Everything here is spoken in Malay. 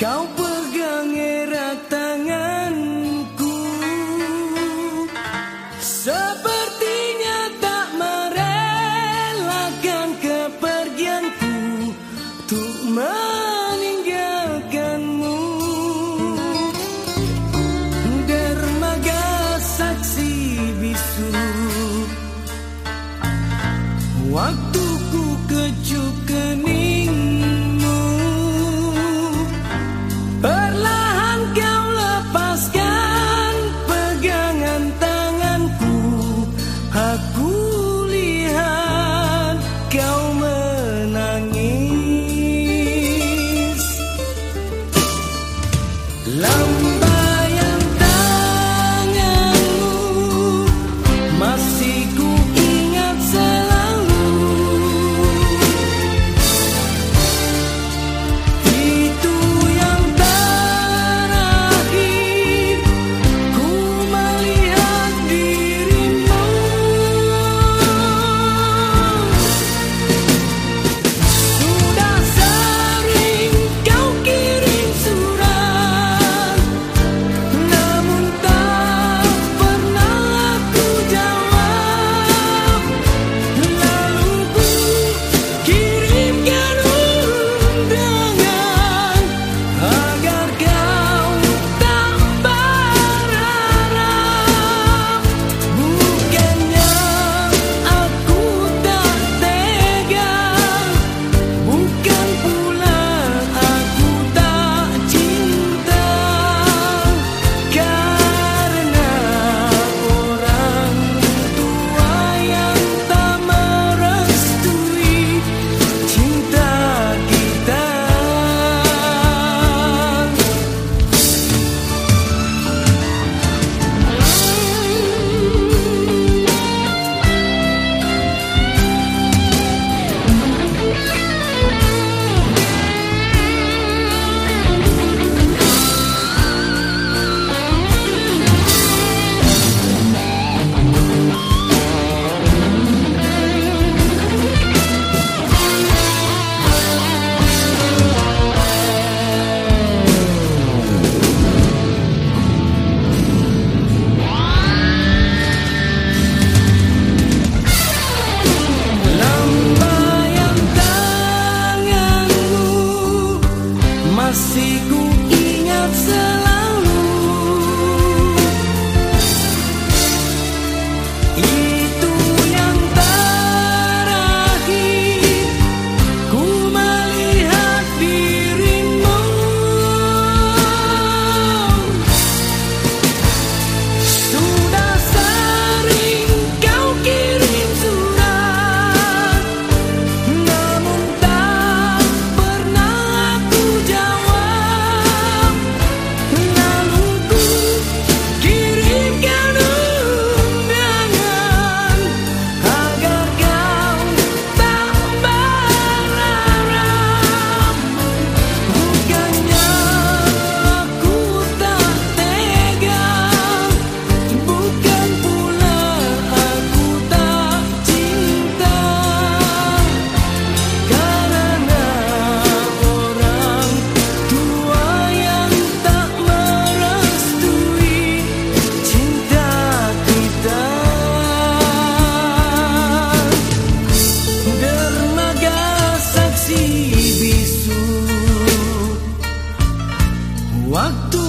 Kau ber Waktu